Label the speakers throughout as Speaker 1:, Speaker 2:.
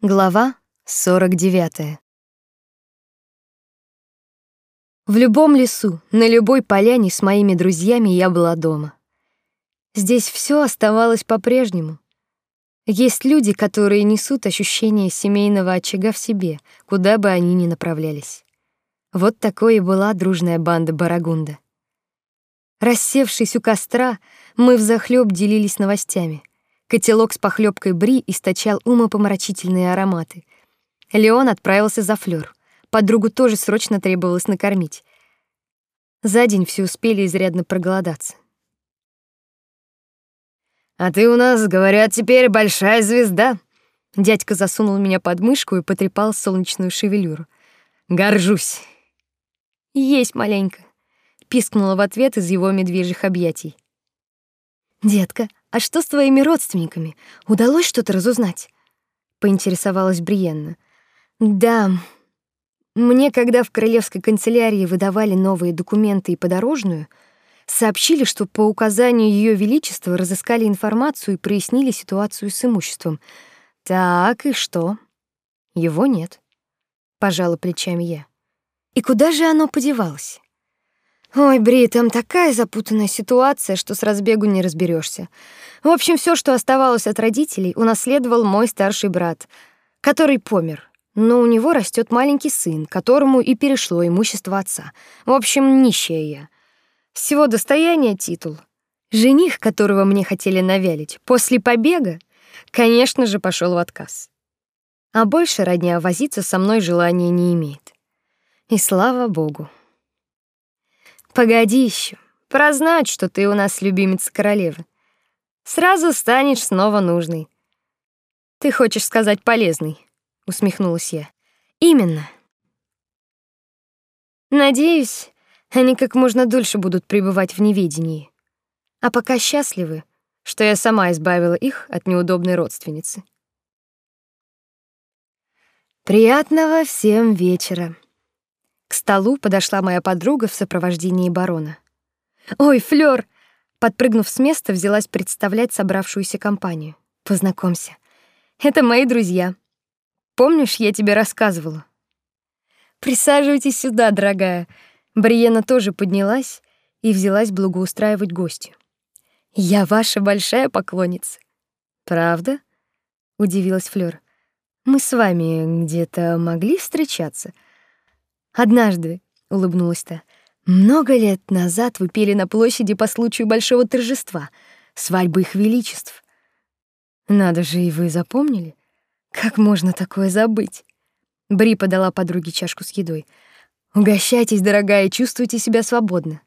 Speaker 1: Глава 49. В любом лесу, на любой поляне с моими друзьями я была дома. Здесь все оставалось по-прежнему. Есть люди, которые несут ощущение семейного очага в себе, куда бы они ни направлялись. Вот такой и была дружная банда Барагунда. Рассевшись у костра, мы взахлёб делились новостями. Котелок с похлебкой бри источал умопомрачительные ароматы. Леон отправился за Флёр. Подругу тоже срочно требовалось накормить. За день все успели изрядно проголодаться.
Speaker 2: «А ты у нас, говорят, теперь большая звезда!» Дядька засунул меня под мышку и потрепал солнечную шевелюру. «Горжусь!»
Speaker 1: «Есть маленько!» — пискнула в ответ из его медвежьих объятий. «Детка, а что с твоими родственниками? Удалось что-то разузнать?» — поинтересовалась Бриенна. «Да, мне, когда в королевской канцелярии выдавали новые документы и подорожную, сообщили, что по указанию Ее Величества разыскали информацию и прояснили ситуацию с имуществом. Так, и что? Его нет. Пожала плечами я. И куда же оно подевалось? Ой, Бри, там такая запутанная ситуация, что с разбегу не разберешься. В общем, все, что оставалось от родителей, унаследовал мой старший брат, который помер. Но у него растет маленький сын, которому и перешло имущество отца. В общем, нищая я. Всего достояния титул. Жених, которого мне хотели навялить, после побега, конечно же, пошел в отказ. А больше родня возиться со мной желания не имеет. И слава богу. Погоди еще, прознать, что ты у нас любимец королевы. Сразу станешь снова нужной. Ты хочешь сказать полезный, усмехнулась я. Именно. Надеюсь, они как можно дольше будут пребывать в неведении. А пока счастливы, что я сама избавила их от неудобной родственницы. Приятного всем вечера. К столу подошла моя подруга в сопровождении барона. «Ой, Флёр!» Подпрыгнув с места, взялась представлять собравшуюся компанию. «Познакомься. Это мои друзья. Помнишь, я тебе рассказывала?» «Присаживайтесь сюда, дорогая». Бриена тоже поднялась и взялась благоустраивать гостю. «Я ваша большая поклонница». «Правда?» — удивилась Флёр. «Мы с вами где-то могли встречаться?» Однажды, улыбнулась та. Много лет назад вы пели на площади по случаю большого торжества, свадьбы их величеств. Надо же, и вы запомнили? Как можно такое забыть? Бри подала подруге чашку с едой. Угощайтесь, дорогая, чувствуйте себя свободно.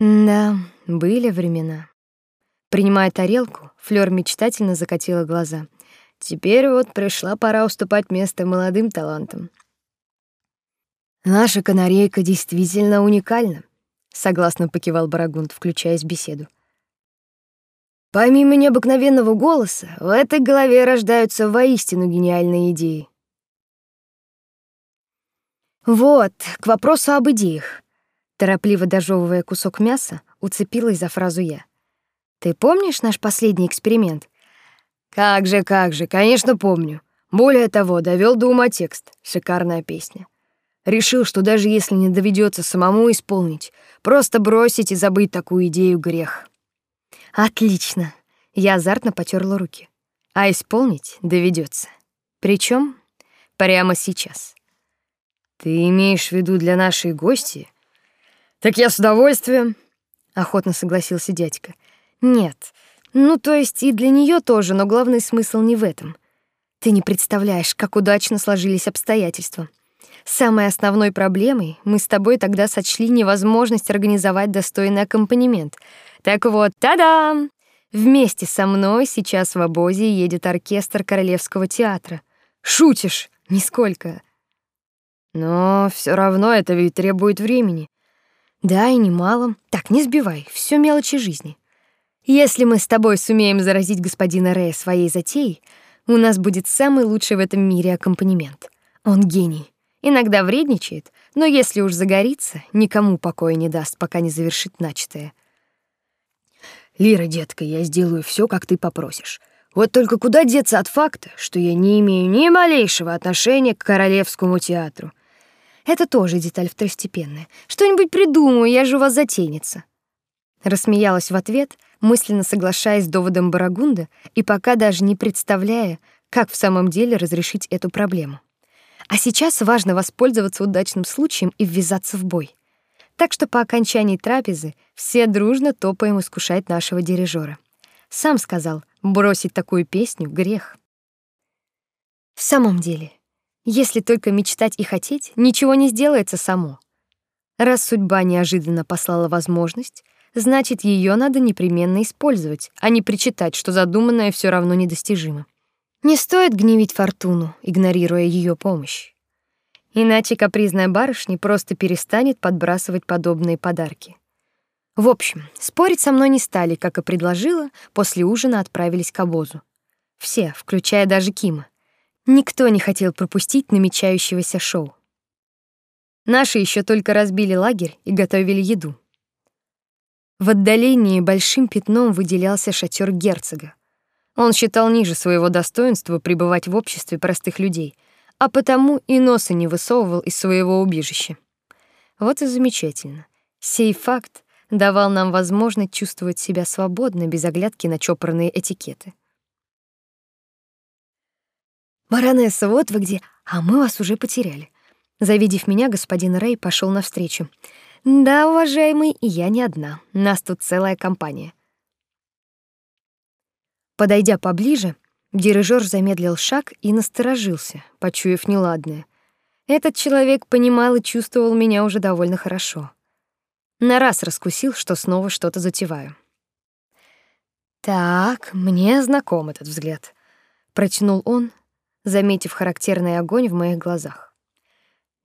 Speaker 1: Да, были времена. Принимая тарелку, Флёр мечтательно закатила глаза. Теперь вот пришла пора уступать место молодым талантам. Наша канарейка действительно уникальна, согласно покивал Барагунд, включаясь в беседу. Помимо необыкновенного голоса, в этой голове рождаются воистину гениальные идеи. Вот, к вопросу об идеях. Торопливо дожевывая кусок мяса, уцепилась за фразу я. Ты помнишь наш последний эксперимент? Как же, как же, конечно, помню. Более того, довел до ума текст. Шикарная песня. Решил, что даже если не доведется самому исполнить, просто бросить и забыть такую идею грех. Отлично. Я азартно потёрла руки. А исполнить доведется. Причем прямо сейчас. Ты имеешь в виду для нашей гости? Так я с удовольствием, охотно согласился дядька. Нет. Ну, то есть и для неё тоже, но главный смысл не в этом. Ты не представляешь, как удачно сложились обстоятельства. Самой основной проблемой мы с тобой тогда сочли невозможность организовать достойный аккомпанемент. Так вот, та-дам! Вместе со мной сейчас в обозе едет оркестр Королевского театра. Шутишь? Нисколько. Но все равно это ведь требует времени. Да, и немало. Так, не сбивай, все мелочи жизни. Если мы с тобой сумеем заразить господина Рэя своей затеей, у нас будет самый лучший в этом мире аккомпанемент. Он гений. Иногда вредничает, но если уж загорится, никому покоя не даст, пока не завершит начатое. Лира, детка, я сделаю все, как ты попросишь. Вот только куда деться от факта, что я не имею ни малейшего отношения к Королевскому театру.
Speaker 2: Это тоже деталь второстепенная. Что-нибудь придумаю, я же у вас затейница. Рассмеялась в ответ, мысленно соглашаясь с доводом Барагунда и пока даже не представляя, как в самом деле разрешить эту проблему. А сейчас важно воспользоваться удачным случаем и ввязаться в бой. Так что по окончании трапезы все дружно топаем искушать нашего дирижера. Сам сказал, бросить такую песню — грех. В самом деле, если только мечтать и хотеть, ничего не сделается само. Раз судьба неожиданно послала возможность, значит, ее надо непременно использовать, а не причитать, что задуманное все равно недостижимо. Не стоит гневить фортуну, игнорируя ее помощь. Иначе капризная барышня просто перестанет подбрасывать подобные подарки. В общем, спорить со мной не стали, как и предложила, после ужина отправились к обозу. Все, включая даже Кима. Никто не хотел пропустить намечающегося шоу. Наши еще только разбили лагерь и готовили еду. В отдалении большим пятном выделялся шатер герцога. Он считал ниже своего достоинства пребывать в обществе простых людей, а потому и носа не высовывал из своего убежища. Вот и замечательно. Сей факт давал нам возможность чувствовать себя свободно без оглядки на чопорные этикеты. «Баронесса, вот вы где, а мы вас уже потеряли». Завидев меня, господин Рэй пошел навстречу. «Да, уважаемый, я не одна. Нас тут целая компания». Подойдя поближе, дирижер замедлил шаг и насторожился, почуяв неладное. Этот человек понимал и чувствовал меня уже довольно хорошо. На раз раскусил, что снова что-то затеваю. «Так, мне знаком этот взгляд», — протянул он, заметив характерный огонь в моих глазах.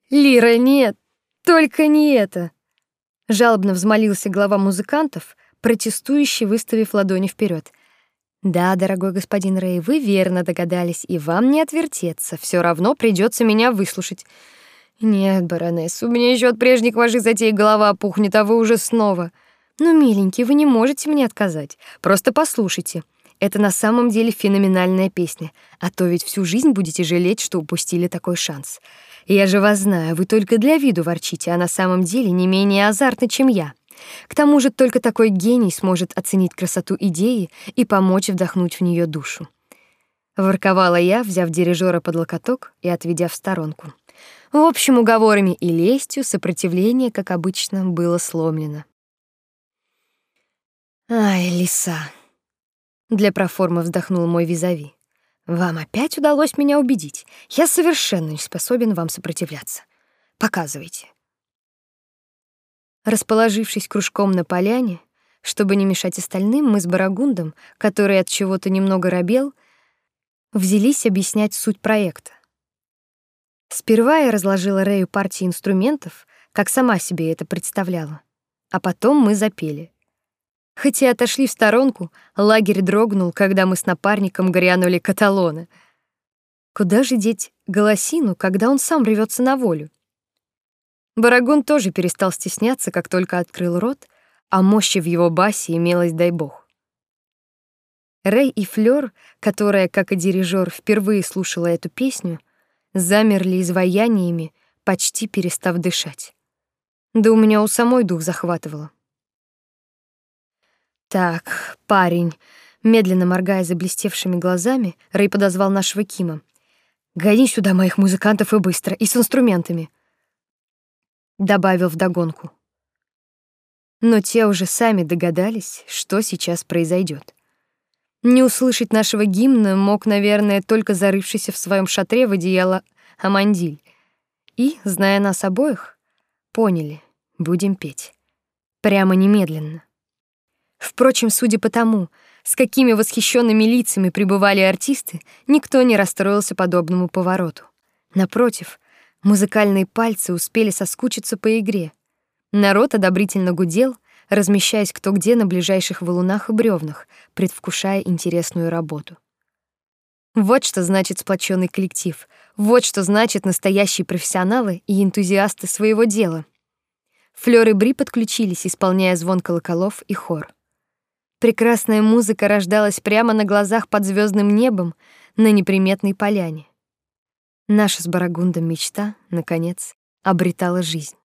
Speaker 2: «Лира, нет, только не это!» Жалобно взмолился глава музыкантов, протестующий, выставив ладони вперед. Да, дорогой господин Рэй, вы верно догадались, и вам не отвертеться. Все равно придется меня выслушать. Нет, баронесса, у меня еще от прежних ваших затей голова пухнет, а вы уже снова. Ну, миленький, вы не можете мне отказать. Просто послушайте. Это на самом деле феноменальная песня, а то ведь всю жизнь будете жалеть, что упустили такой шанс. Я же вас знаю, вы только для виду ворчите, а на самом деле не менее азартны, чем я. К тому же только такой гений сможет оценить красоту идеи и помочь вдохнуть в нее душу. Ворковала я, взяв дирижера под локоток и отведя в сторонку. В общем, уговорами и лестью сопротивление, как обычно, было сломлено. «Ай, лиса!» Для проформы вздохнул мой визави. «Вам опять удалось меня убедить. Я совершенно не способен вам сопротивляться. Показывайте». Расположившись кружком на поляне, чтобы не мешать остальным, мы с Барагундом, который от чего-то немного робел, взялись объяснять суть проекта. Сперва я разложила Рэю партии инструментов, как сама себе это представляла, а потом мы запели. Хотя отошли в сторонку, лагерь дрогнул, когда мы с напарником грянули каталона. Куда же деть голосину, когда он сам рвется на волю? Барагон тоже перестал стесняться, как только открыл рот, а мощи в его басе имелось, дай бог. Рэй и Флёр, которая, как и дирижер, впервые слушала эту песню, замерли изваяниями, почти перестав дышать. Да у меня у самой дух захватывало. Так, парень, медленно моргая заблестевшими глазами, Рэй подозвал нашего Кима. Гони сюда моих музыкантов и быстро, и с инструментами добавил вдогонку. Но те уже сами догадались, что сейчас произойдет. Не услышать нашего гимна мог, наверное, только зарывшийся в своем шатре в одеяло Амандиль. И, зная нас обоих, поняли, будем петь. Прямо немедленно. Впрочем, судя по тому, с какими восхищенными лицами пребывали артисты, никто не расстроился подобному повороту. Напротив, Музыкальные пальцы успели соскучиться по игре. Народ одобрительно гудел, размещаясь кто где на ближайших валунах и бревнах, предвкушая интересную работу. Вот что значит сплоченный коллектив. Вот что значит настоящие профессионалы и энтузиасты своего дела. Флёр и Бри подключились, исполняя звон колоколов и хор. Прекрасная музыка рождалась прямо на глазах под звездным небом на неприметной поляне. Наша с Барагундом мечта, наконец, обретала жизнь.